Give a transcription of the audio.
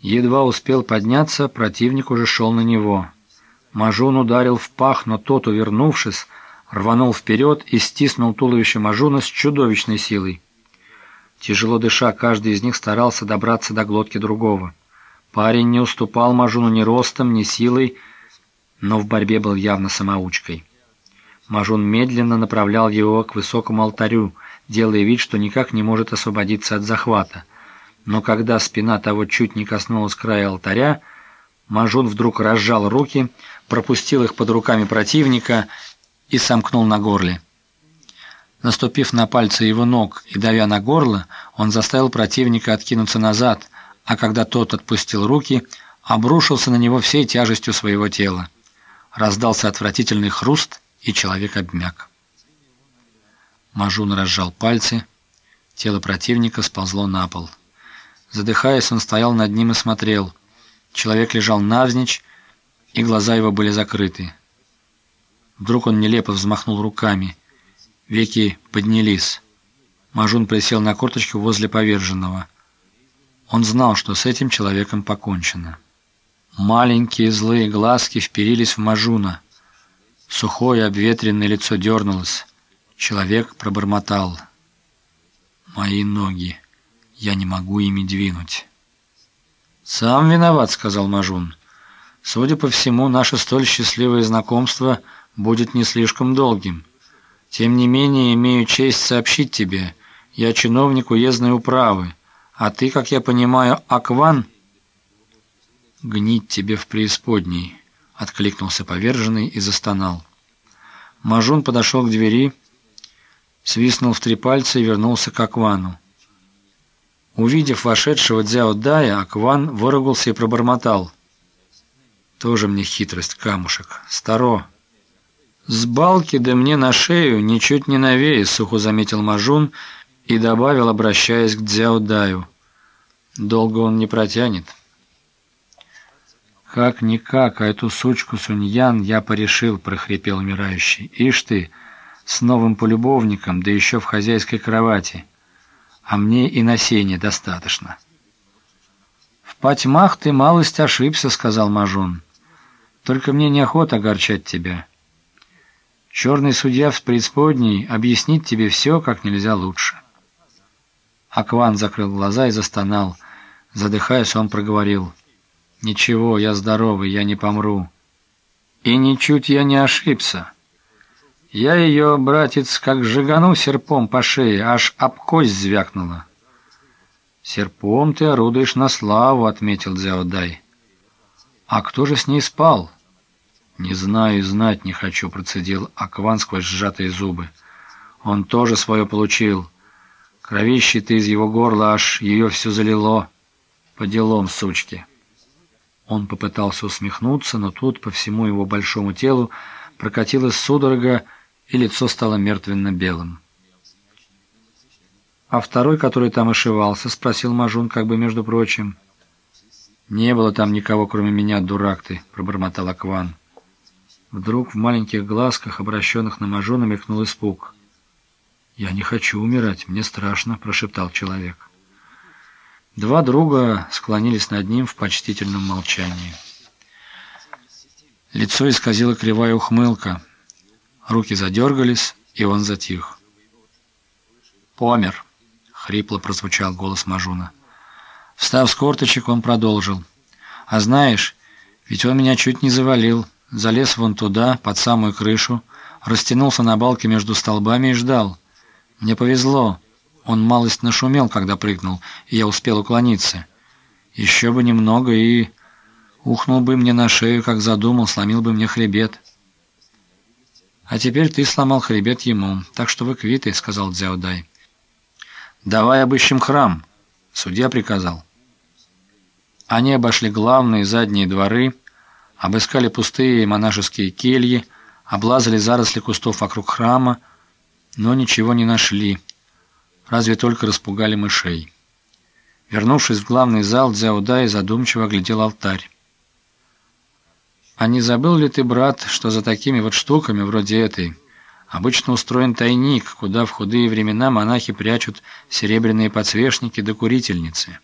Едва успел подняться, противник уже шел на него. Мажун ударил в пах, но тот, увернувшись, рванул вперед и стиснул туловище Мажуна с чудовищной силой. Тяжело дыша, каждый из них старался добраться до глотки другого. Парень не уступал Мажуну ни ростом, ни силой, но в борьбе был явно самоучкой. Мажун медленно направлял его к высокому алтарю, делая вид, что никак не может освободиться от захвата. Но когда спина того чуть не коснулась края алтаря, Мажун вдруг разжал руки, пропустил их под руками противника и сомкнул на горле. Наступив на пальцы его ног и давя на горло, он заставил противника откинуться назад, а когда тот отпустил руки, обрушился на него всей тяжестью своего тела. Раздался отвратительный хруст, и человек обмяк. Мажун разжал пальцы, тело противника сползло на пол. Задыхаясь, он стоял над ним и смотрел. Человек лежал навзничь, и глаза его были закрыты. Вдруг он нелепо взмахнул руками. Веки поднялись. Мажун присел на корточку возле поверженного. Он знал, что с этим человеком покончено. Маленькие злые глазки вперились в Мажуна. Сухое обветренное лицо дернулось. Человек пробормотал. «Мои ноги. Я не могу ими двинуть». «Сам виноват», — сказал Мажун. «Судя по всему, наше столь счастливое знакомство будет не слишком долгим. Тем не менее, имею честь сообщить тебе, я чиновник уездной управы, а ты, как я понимаю, Акван...» «Гнить тебе в преисподней», — откликнулся поверженный и застонал. Мажун подошел к двери, свистнул в три пальца и вернулся к Аквану. Увидев вошедшего Дзяо Дая, Акван выругался и пробормотал. «Тоже мне хитрость, камушек. Старо». «С балки да мне на шею, ничуть не новее», — сухо заметил Мажун и добавил, обращаясь к Дзяо Даю. «Долго он не протянет». «Как-никак, а эту сучку Суньян я порешил», — прохрипел умирающий. «Ишь ты, с новым полюбовником, да еще в хозяйской кровати» а мне и на сене достаточно». «В потьмах ты малость ошибся», — сказал Мажун. «Только мне неохота огорчать тебя. Черный судья в преисподней объяснит тебе все как нельзя лучше». Акван закрыл глаза и застонал. Задыхаясь, он проговорил. «Ничего, я здоровый, я не помру». «И ничуть я не ошибся». Я ее, братец, как жигану серпом по шее, аж об кость звякнула. «Серпом ты орудуешь на славу», — отметил Дзяодай. «А кто же с ней спал?» «Не знаю и знать не хочу», — процедил Акван сквозь сжатые зубы. «Он тоже свое получил. Кровище ты из его горла, аж ее все залило. По делам, сучки». Он попытался усмехнуться, но тут по всему его большому телу прокатилась судорога, и лицо стало мертвенно-белым. «А второй, который там ошивался?» — спросил Мажун, как бы между прочим. «Не было там никого, кроме меня, дурак ты», — пробормотал Акван. Вдруг в маленьких глазках, обращенных на Мажуна, мелькнул испуг. «Я не хочу умирать, мне страшно», — прошептал человек. Два друга склонились над ним в почтительном молчании. Лицо исказило кривая ухмылка — Руки задергались, и он затих. «Помер!» — хрипло прозвучал голос Мажуна. Встав с корточек, он продолжил. «А знаешь, ведь он меня чуть не завалил. Залез вон туда, под самую крышу, растянулся на балке между столбами и ждал. Мне повезло. Он малость нашумел, когда прыгнул, и я успел уклониться. Еще бы немного, и... Ухнул бы мне на шею, как задумал, сломил бы мне хребет». «А теперь ты сломал хребет ему, так что вы квиты», — сказал Дзяодай. «Давай обыщем храм», — судья приказал. Они обошли главные задние дворы, обыскали пустые монашеские кельи, облазали заросли кустов вокруг храма, но ничего не нашли, разве только распугали мышей. Вернувшись в главный зал, Дзяудай задумчиво оглядел алтарь. А не забыл ли ты, брат, что за такими вот штуками, вроде этой, обычно устроен тайник, куда в худые времена монахи прячут серебряные подсвечники до курительницы?»